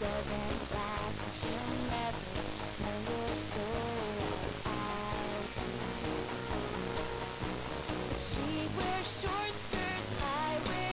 Double.